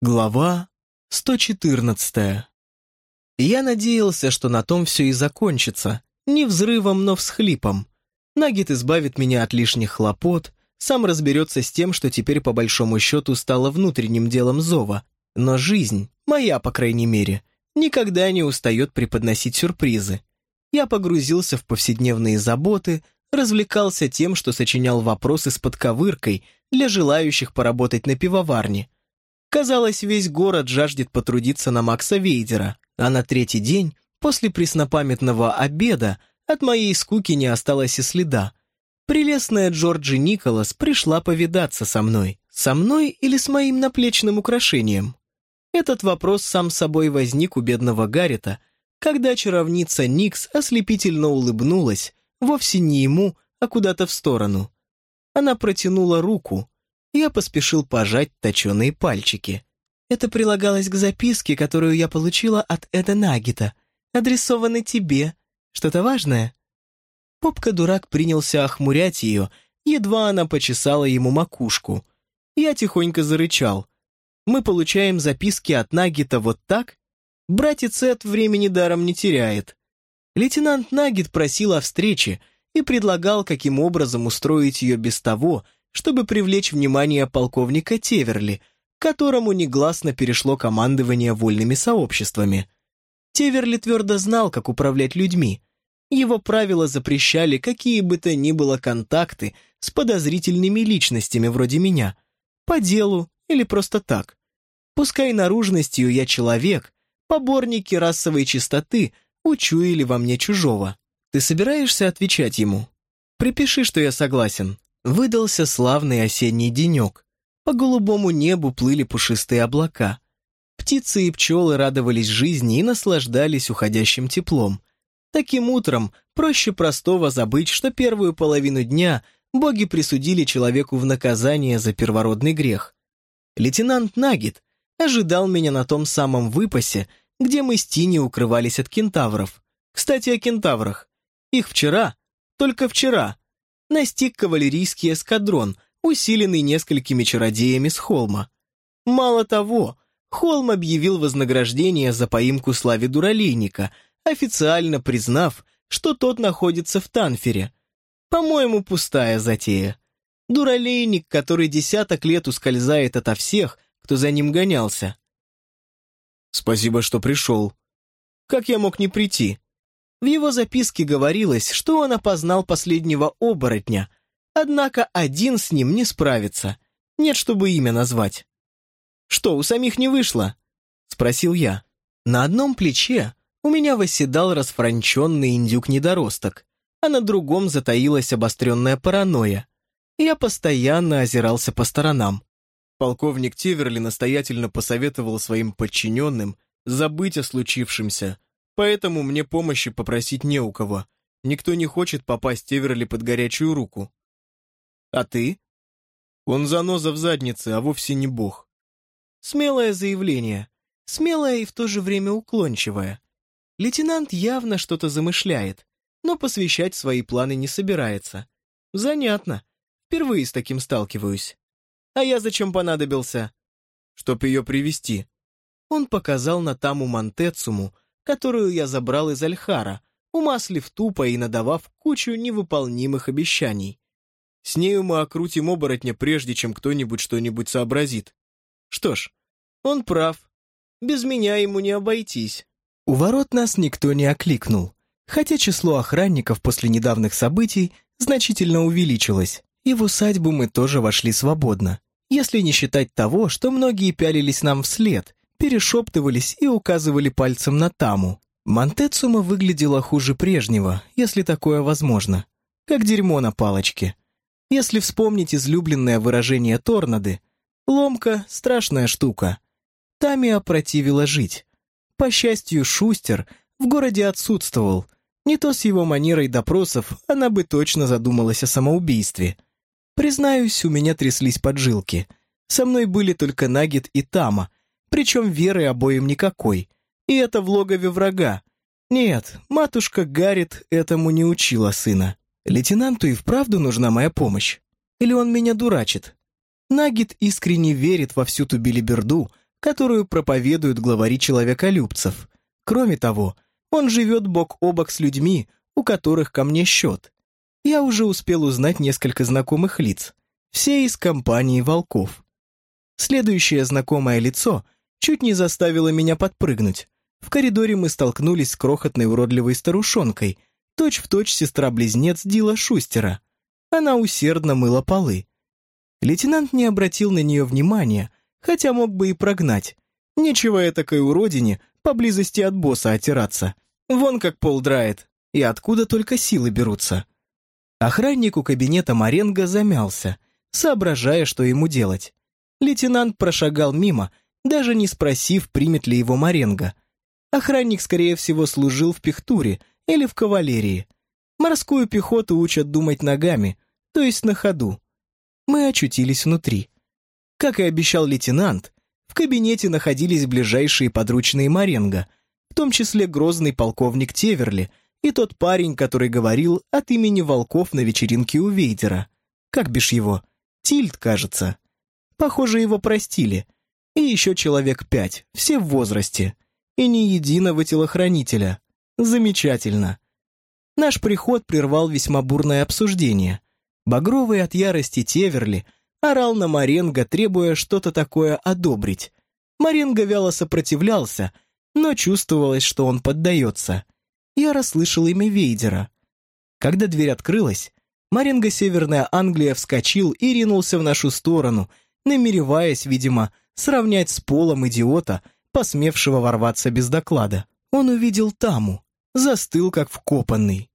Глава 114 Я надеялся, что на том все и закончится. Не взрывом, но всхлипом. Нагит избавит меня от лишних хлопот, сам разберется с тем, что теперь по большому счету стало внутренним делом зова. Но жизнь, моя по крайней мере, никогда не устает преподносить сюрпризы. Я погрузился в повседневные заботы, развлекался тем, что сочинял вопросы с подковыркой для желающих поработать на пивоварне – Казалось, весь город жаждет потрудиться на Макса Вейдера, а на третий день, после преснопамятного обеда, от моей скуки не осталось и следа. Прелестная Джорджи Николас пришла повидаться со мной. Со мной или с моим наплечным украшением? Этот вопрос сам собой возник у бедного Гаррита, когда чаровница Никс ослепительно улыбнулась, вовсе не ему, а куда-то в сторону. Она протянула руку, я поспешил пожать точеные пальчики. Это прилагалось к записке, которую я получила от Эда Нагита, адресованной тебе. Что-то важное?» Попка-дурак принялся охмурять ее, едва она почесала ему макушку. Я тихонько зарычал. «Мы получаем записки от Нагита вот так? Братец Эд времени даром не теряет». Лейтенант Нагит просил о встрече и предлагал, каким образом устроить ее без того, чтобы привлечь внимание полковника Теверли, которому негласно перешло командование вольными сообществами. Теверли твердо знал, как управлять людьми. Его правила запрещали какие бы то ни было контакты с подозрительными личностями вроде меня, по делу или просто так. Пускай наружностью я человек, поборники расовой чистоты учуяли во мне чужого. Ты собираешься отвечать ему? Припиши, что я согласен. Выдался славный осенний денек. По голубому небу плыли пушистые облака. Птицы и пчелы радовались жизни и наслаждались уходящим теплом. Таким утром проще простого забыть, что первую половину дня боги присудили человеку в наказание за первородный грех. Лейтенант Нагит ожидал меня на том самом выпасе, где мы с Тини укрывались от кентавров. Кстати, о кентаврах. Их вчера, только вчера, настиг кавалерийский эскадрон, усиленный несколькими чародеями с холма. Мало того, Холм объявил вознаграждение за поимку славе дуралейника, официально признав, что тот находится в Танфере. По-моему, пустая затея. Дуралейник, который десяток лет ускользает ото всех, кто за ним гонялся. «Спасибо, что пришел. Как я мог не прийти?» В его записке говорилось, что он опознал последнего оборотня, однако один с ним не справится. Нет, чтобы имя назвать. «Что, у самих не вышло?» — спросил я. На одном плече у меня восседал расфранченный индюк-недоросток, а на другом затаилась обостренная паранойя. Я постоянно озирался по сторонам. Полковник Теверли настоятельно посоветовал своим подчиненным забыть о случившемся, Поэтому мне помощи попросить не у кого. Никто не хочет попасть Теверли под горячую руку. А ты? Он заноза в заднице, а вовсе не бог. Смелое заявление. Смелое и в то же время уклончивое. Лейтенант явно что-то замышляет, но посвящать свои планы не собирается. Занятно. Впервые с таким сталкиваюсь. А я зачем понадобился? Чтоб ее привести. Он показал на Таму Монтецуму, которую я забрал из Альхара, умаслив тупо и надавав кучу невыполнимых обещаний. С нею мы окрутим оборотня, прежде чем кто-нибудь что-нибудь сообразит. Что ж, он прав. Без меня ему не обойтись. У ворот нас никто не окликнул, хотя число охранников после недавних событий значительно увеличилось, и в усадьбу мы тоже вошли свободно, если не считать того, что многие пялились нам вслед, перешептывались и указывали пальцем на Таму. Монтецума выглядела хуже прежнего, если такое возможно. Как дерьмо на палочке. Если вспомнить излюбленное выражение Торнады, ломка — страшная штука. Таме опротивило жить. По счастью, Шустер в городе отсутствовал. Не то с его манерой допросов она бы точно задумалась о самоубийстве. Признаюсь, у меня тряслись поджилки. Со мной были только Нагет и Тама — причем веры обоим никакой. И это в логове врага. Нет, матушка Гаррит этому не учила сына. Лейтенанту и вправду нужна моя помощь. Или он меня дурачит? Нагит искренне верит во всю ту билиберду, которую проповедуют главари человеколюбцев. Кроме того, он живет бок о бок с людьми, у которых ко мне счет. Я уже успел узнать несколько знакомых лиц, все из компании волков. Следующее знакомое лицо чуть не заставило меня подпрыгнуть. В коридоре мы столкнулись с крохотной уродливой старушонкой, точь-в-точь сестра-близнец Дила Шустера. Она усердно мыла полы. Лейтенант не обратил на нее внимания, хотя мог бы и прогнать. Нечего этакой уродине поблизости от босса отираться. Вон как пол драет, и откуда только силы берутся. Охранник у кабинета Маренго замялся, соображая, что ему делать. Лейтенант прошагал мимо, даже не спросив, примет ли его Маренго. Охранник, скорее всего, служил в пехтуре или в кавалерии. Морскую пехоту учат думать ногами, то есть на ходу. Мы очутились внутри. Как и обещал лейтенант, в кабинете находились ближайшие подручные Маренго, в том числе грозный полковник Теверли и тот парень, который говорил от имени волков на вечеринке у Вейдера. Как бишь его? Тильд, кажется. Похоже, его простили. И еще человек пять, все в возрасте. И ни единого телохранителя. Замечательно. Наш приход прервал весьма бурное обсуждение. Багровый от ярости Теверли — орал на Маренго, требуя что-то такое одобрить. Маренго вяло сопротивлялся, но чувствовалось, что он поддается. Я расслышал имя Вейдера. Когда дверь открылась, Маренго Северная Англия вскочил и ринулся в нашу сторону, намереваясь, видимо, сравнять с полом идиота, посмевшего ворваться без доклада. Он увидел Таму, застыл как вкопанный.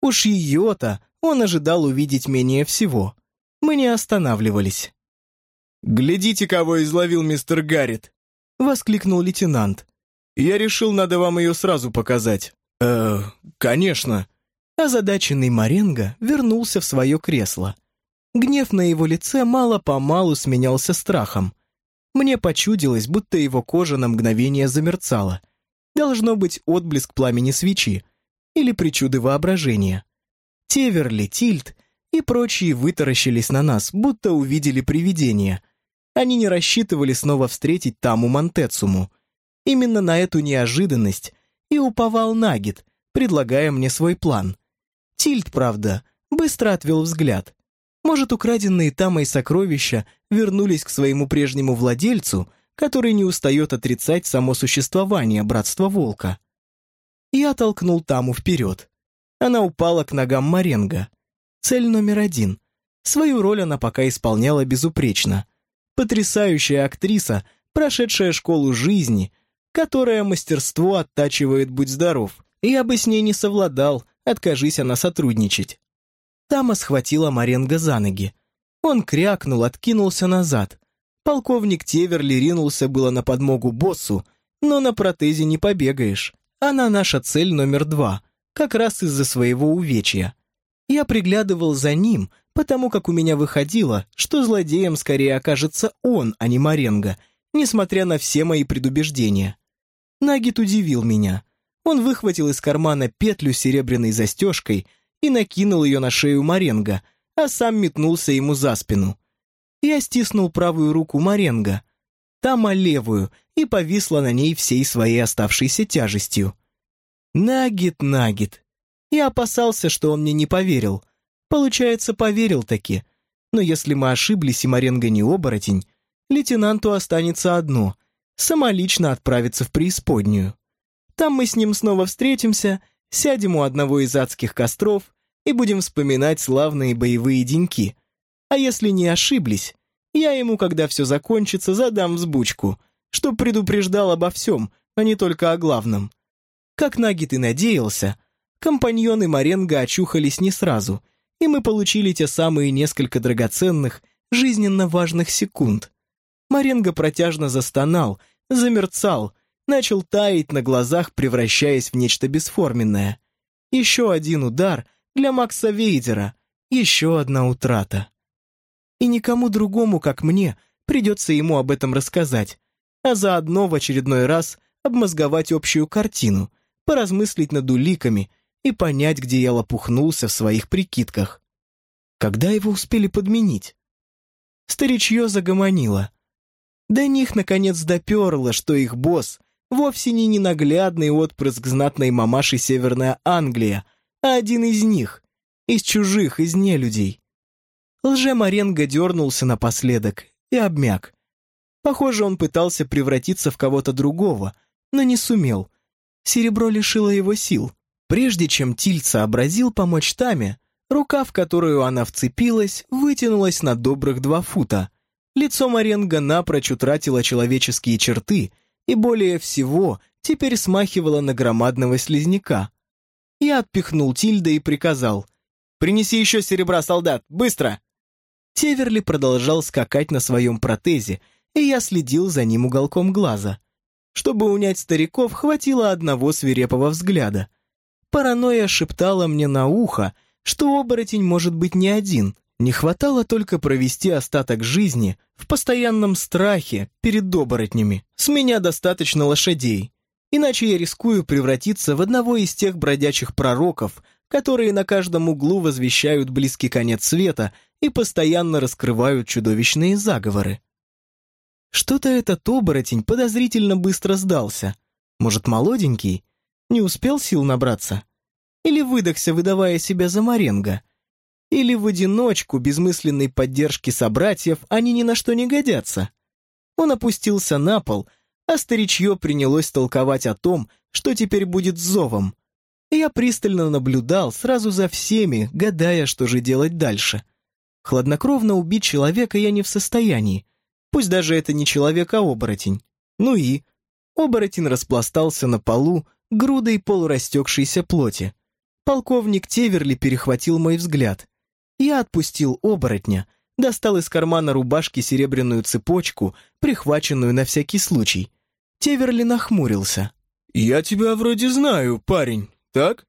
Уж ее-то он ожидал увидеть менее всего мы не останавливались. «Глядите, кого изловил мистер Гаррит!» — воскликнул лейтенант. «Я решил, надо вам ее сразу показать». «Э, конечно». Озадаченный Маренго вернулся в свое кресло. Гнев на его лице мало-помалу сменялся страхом. Мне почудилось, будто его кожа на мгновение замерцала. Должно быть отблеск пламени свечи или причуды воображения. Теверли, Тильт и прочие вытаращились на нас, будто увидели привидение. Они не рассчитывали снова встретить Таму Монтецуму. Именно на эту неожиданность и уповал Нагит, предлагая мне свой план. Тильд, правда, быстро отвел взгляд. Может, украденные Тамой сокровища вернулись к своему прежнему владельцу, который не устает отрицать само существование Братства Волка. Я толкнул Таму вперед. Она упала к ногам Маренга. Цель номер один. Свою роль она пока исполняла безупречно. Потрясающая актриса, прошедшая школу жизни, которая мастерство оттачивает «Будь здоров». Я бы с ней не совладал, откажись она сотрудничать. Тама схватила Маренго за ноги. Он крякнул, откинулся назад. Полковник Теверли ринулся было на подмогу боссу, но на протезе не побегаешь. Она наша цель номер два, как раз из-за своего увечья. Я приглядывал за ним, потому как у меня выходило, что злодеем скорее окажется он, а не Маренго, несмотря на все мои предубеждения. Нагит удивил меня. Он выхватил из кармана петлю с серебряной застежкой и накинул ее на шею Маренго, а сам метнулся ему за спину. Я стиснул правую руку Маренго, тама левую, и повисла на ней всей своей оставшейся тяжестью. Нагит, Нагит, я опасался, что он мне не поверил. Получается, поверил таки. Но если мы ошиблись и Маренго не оборотень, лейтенанту останется одно — самолично отправиться в преисподнюю. Там мы с ним снова встретимся, сядем у одного из адских костров и будем вспоминать славные боевые деньки. А если не ошиблись, я ему, когда все закончится, задам взбучку, чтоб предупреждал обо всем, а не только о главном. Как Нагит и надеялся, компаньоны Маренго очухались не сразу, и мы получили те самые несколько драгоценных, жизненно важных секунд. Маренго протяжно застонал, замерцал, начал таять на глазах, превращаясь в нечто бесформенное. Еще один удар для Макса Вейдера, еще одна утрата. И никому другому, как мне, придется ему об этом рассказать, а заодно в очередной раз обмозговать общую картину, поразмыслить над уликами — и понять, где я лопухнулся в своих прикидках. Когда его успели подменить? Старичье загомонило. До них, наконец, доперло, что их босс вовсе не ненаглядный отпрыск знатной мамаши Северная Англия, а один из них, из чужих, из нелюдей. Лже-Маренго дернулся напоследок и обмяк. Похоже, он пытался превратиться в кого-то другого, но не сумел. Серебро лишило его сил. Прежде чем Тиль сообразил помочь Таме, рука, в которую она вцепилась, вытянулась на добрых два фута. Лицо Маренго напрочь утратило человеческие черты и более всего теперь смахивало на громадного слизняка. Я отпихнул Тильда и приказал. «Принеси еще серебра, солдат, быстро!» Теверли продолжал скакать на своем протезе, и я следил за ним уголком глаза. Чтобы унять стариков, хватило одного свирепого взгляда. Паранойя шептала мне на ухо, что оборотень может быть не один. Не хватало только провести остаток жизни в постоянном страхе перед оборотнями. С меня достаточно лошадей. Иначе я рискую превратиться в одного из тех бродячих пророков, которые на каждом углу возвещают близкий конец света и постоянно раскрывают чудовищные заговоры. Что-то этот оборотень подозрительно быстро сдался. Может, молоденький? Не успел сил набраться? Или выдохся, выдавая себя за Маренго? Или в одиночку, без мысленной поддержки собратьев, они ни на что не годятся? Он опустился на пол — а старичье принялось толковать о том, что теперь будет с зовом. Я пристально наблюдал сразу за всеми, гадая, что же делать дальше. Хладнокровно убить человека я не в состоянии, пусть даже это не человек, а оборотень. Ну и... Оборотень распластался на полу грудой полурастекшейся плоти. Полковник Теверли перехватил мой взгляд. Я отпустил оборотня, достал из кармана рубашки серебряную цепочку, прихваченную на всякий случай. Теверли нахмурился. «Я тебя вроде знаю, парень, так?»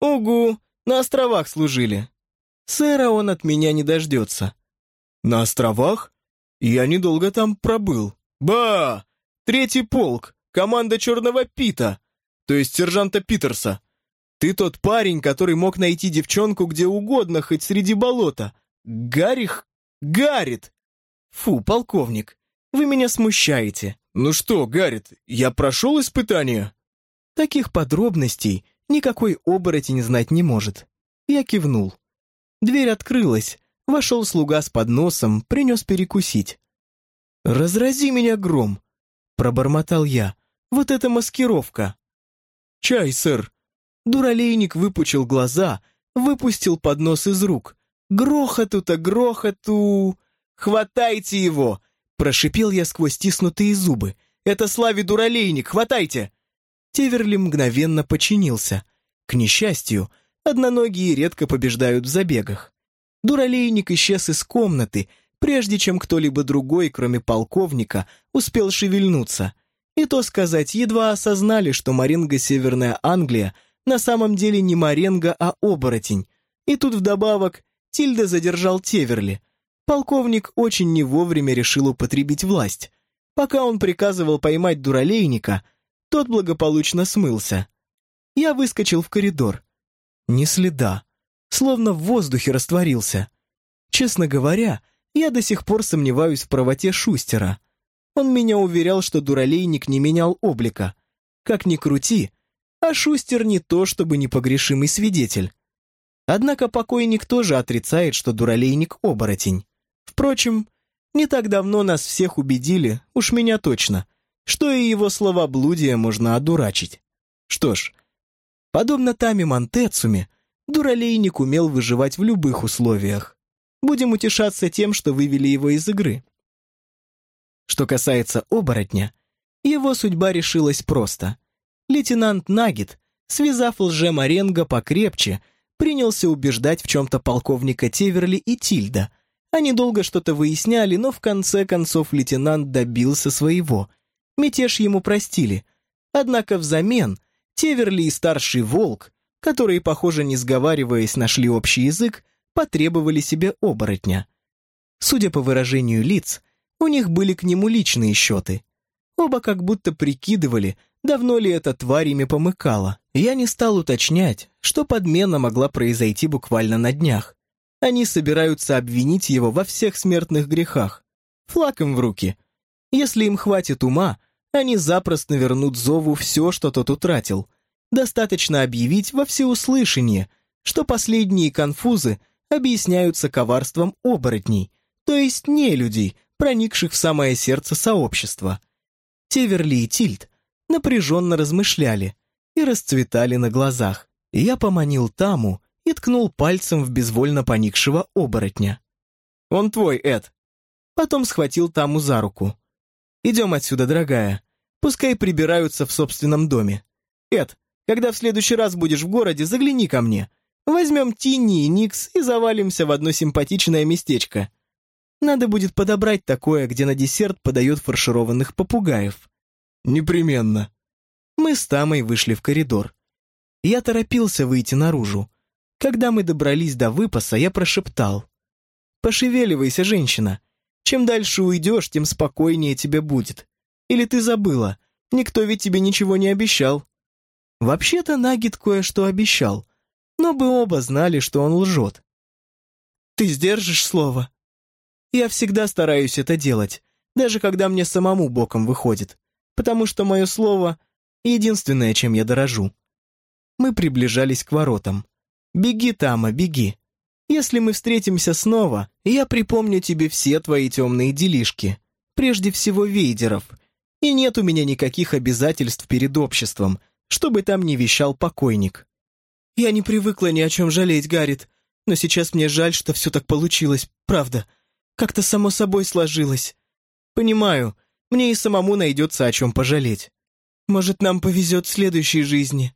«Угу, на островах служили. Сэра он от меня не дождется». «На островах? Я недолго там пробыл. Ба! Третий полк, команда Черного Пита, то есть сержанта Питерса. Ты тот парень, который мог найти девчонку где угодно, хоть среди болота. Гарих Гарит! Фу, полковник, вы меня смущаете. Ну что, Гарит, я прошел испытание? Таких подробностей никакой оборотень знать не может. Я кивнул. Дверь открылась, вошел слуга с подносом, принес перекусить. «Разрази меня гром!» — пробормотал я. «Вот это маскировка!» «Чай, сэр!» Дуралейник выпучил глаза, выпустил поднос из рук. Грохоту-то, грохоту! Хватайте его! Прошипел я сквозь стиснутые зубы. Это Слави дуралейник, хватайте! Теверли мгновенно подчинился. К несчастью, одноногие редко побеждают в забегах. Дуралейник исчез из комнаты, прежде чем кто-либо другой, кроме полковника, успел шевельнуться. И то сказать, едва осознали, что Маренго Северная Англия на самом деле не Маренго, а оборотень. И тут вдобавок Тильда задержал Теверли. Полковник очень не вовремя решил употребить власть. Пока он приказывал поймать дуралейника, тот благополучно смылся. Я выскочил в коридор. Ни следа. Словно в воздухе растворился. Честно говоря, я до сих пор сомневаюсь в правоте Шустера. Он меня уверял, что дуралейник не менял облика. Как ни крути, а Шустер не то чтобы непогрешимый свидетель. Однако покойник тоже отрицает, что дуралейник — оборотень. Впрочем, не так давно нас всех убедили, уж меня точно, что и его словоблудие можно одурачить. Что ж, подобно Тами Монтецуме, дуралейник умел выживать в любых условиях. Будем утешаться тем, что вывели его из игры. Что касается оборотня, его судьба решилась просто. Лейтенант Нагит, связав лже-маренго покрепче, принялся убеждать в чем-то полковника Теверли и Тильда. Они долго что-то выясняли, но в конце концов лейтенант добился своего. Мятеж ему простили. Однако взамен Теверли и старший волк, которые, похоже, не сговариваясь, нашли общий язык, потребовали себе оборотня. Судя по выражению лиц, у них были к нему личные счеты. Оба как будто прикидывали, давно ли эта тварь ими помыкала. Я не стал уточнять, что подмена могла произойти буквально на днях. Они собираются обвинить его во всех смертных грехах. Флаг им в руки. Если им хватит ума, они запросто вернут Зову все, что тот утратил. Достаточно объявить во всеуслышание, что последние конфузы объясняются коварством оборотней, то есть не людей, проникших в самое сердце сообщества. Теверли и Тильд напряженно размышляли и расцветали на глазах. Я поманил Таму и ткнул пальцем в безвольно поникшего оборотня. «Он твой, Эд!» Потом схватил Таму за руку. «Идем отсюда, дорогая. Пускай прибираются в собственном доме. Эд, когда в следующий раз будешь в городе, загляни ко мне. Возьмем Тинни и Никс и завалимся в одно симпатичное местечко. Надо будет подобрать такое, где на десерт подают фаршированных попугаев». «Непременно». Мы с Тамой вышли в коридор. Я торопился выйти наружу. Когда мы добрались до выпаса, я прошептал. «Пошевеливайся, женщина. Чем дальше уйдешь, тем спокойнее тебе будет. Или ты забыла, никто ведь тебе ничего не обещал». Вообще-то Нагит кое-что обещал, но бы оба знали, что он лжет. «Ты сдержишь слово?» «Я всегда стараюсь это делать, даже когда мне самому боком выходит, потому что мое слово — единственное, чем я дорожу». Мы приближались к воротам. «Беги, Тама, беги. Если мы встретимся снова, я припомню тебе все твои темные делишки, прежде всего вейдеров, и нет у меня никаких обязательств перед обществом, чтобы там не вещал покойник. Я не привыкла ни о чем жалеть, Гаррит, но сейчас мне жаль, что все так получилось, правда. Как-то само собой сложилось. Понимаю, мне и самому найдется о чем пожалеть. Может, нам повезет в следующей жизни.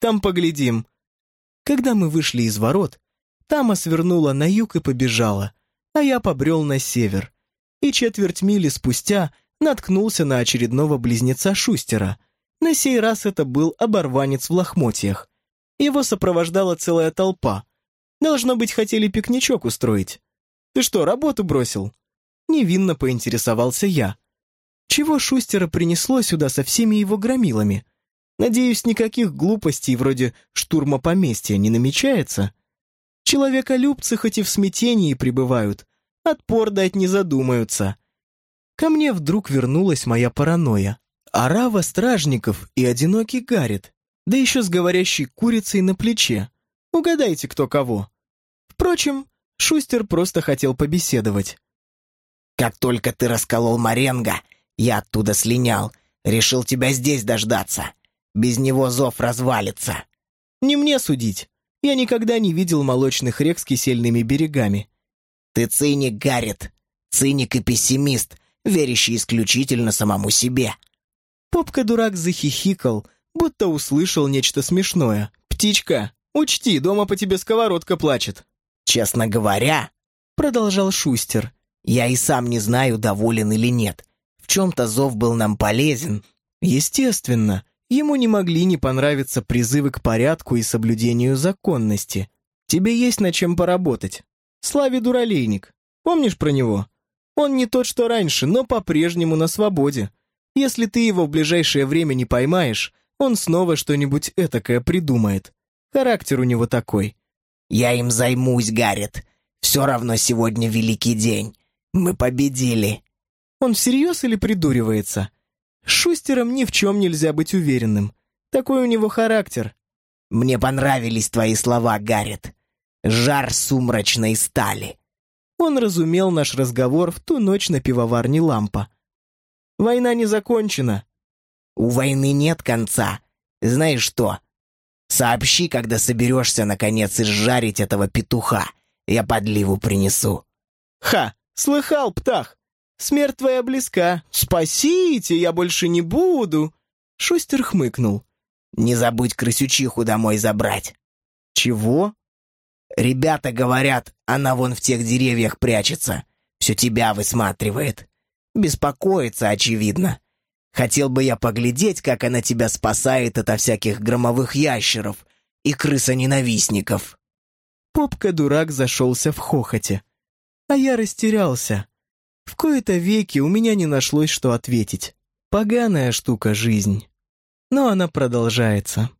Там поглядим. Когда мы вышли из ворот, Тама свернула на юг и побежала, а я побрел на север. И четверть мили спустя наткнулся на очередного близнеца Шустера. На сей раз это был оборванец в лохмотьях. Его сопровождала целая толпа. Должно быть, хотели пикничок устроить. «Ты что, работу бросил?» Невинно поинтересовался я. Чего Шустера принесло сюда со всеми его громилами? Надеюсь, никаких глупостей вроде штурма поместья не намечается? Человеколюбцы хоть и в смятении пребывают, отпор дать не задумаются. Ко мне вдруг вернулась моя паранойя. Арава стражников и одинокий Гаррит, да еще с говорящей курицей на плече. Угадайте, кто кого. Впрочем, Шустер просто хотел побеседовать. «Как только ты расколол Маренго, я оттуда слинял. Решил тебя здесь дождаться. Без него зов развалится. Не мне судить. Я никогда не видел молочных рек с кисельными берегами. Ты циник, Гаррит. Циник и пессимист, верящий исключительно самому себе. Попка-дурак захихикал, будто услышал нечто смешное. «Птичка, учти, дома по тебе сковородка плачет». «Честно говоря», — продолжал Шустер, «я и сам не знаю, доволен или нет. В чем-то зов был нам полезен». «Естественно. Ему не могли не понравиться призывы к порядку и соблюдению законности. Тебе есть над чем поработать. Славе Дуралейник. Помнишь про него? Он не тот, что раньше, но по-прежнему на свободе. Если ты его в ближайшее время не поймаешь, он снова что-нибудь этакое придумает. Характер у него такой. «Я им займусь, Гаррет. Все равно сегодня великий день. Мы победили». Он всерьез или придуривается? Шустером ни в чем нельзя быть уверенным. Такой у него характер. Мне понравились твои слова, Гаррет. Жар сумрачной стали. Он разумел наш разговор в ту ночь на пивоварне «Лампа». Война не закончена. У войны нет конца. Знаешь что? Сообщи, когда соберешься, наконец, изжарить этого петуха. Я подливу принесу. Ха! Слыхал, птах! Смерть твоя близка. Спасите, я больше не буду!» Шустер хмыкнул. «Не забудь крысючиху домой забрать». «Чего?» «Ребята говорят, она вон в тех деревьях прячется. Все тебя высматривает. Беспокоится, очевидно. Хотел бы я поглядеть, как она тебя спасает от всяких громовых ящеров и крысоненавистников». Попка-дурак зашелся в хохоте. А я растерялся. В кои-то веки у меня не нашлось, что ответить. Поганая штука жизнь. Но она продолжается.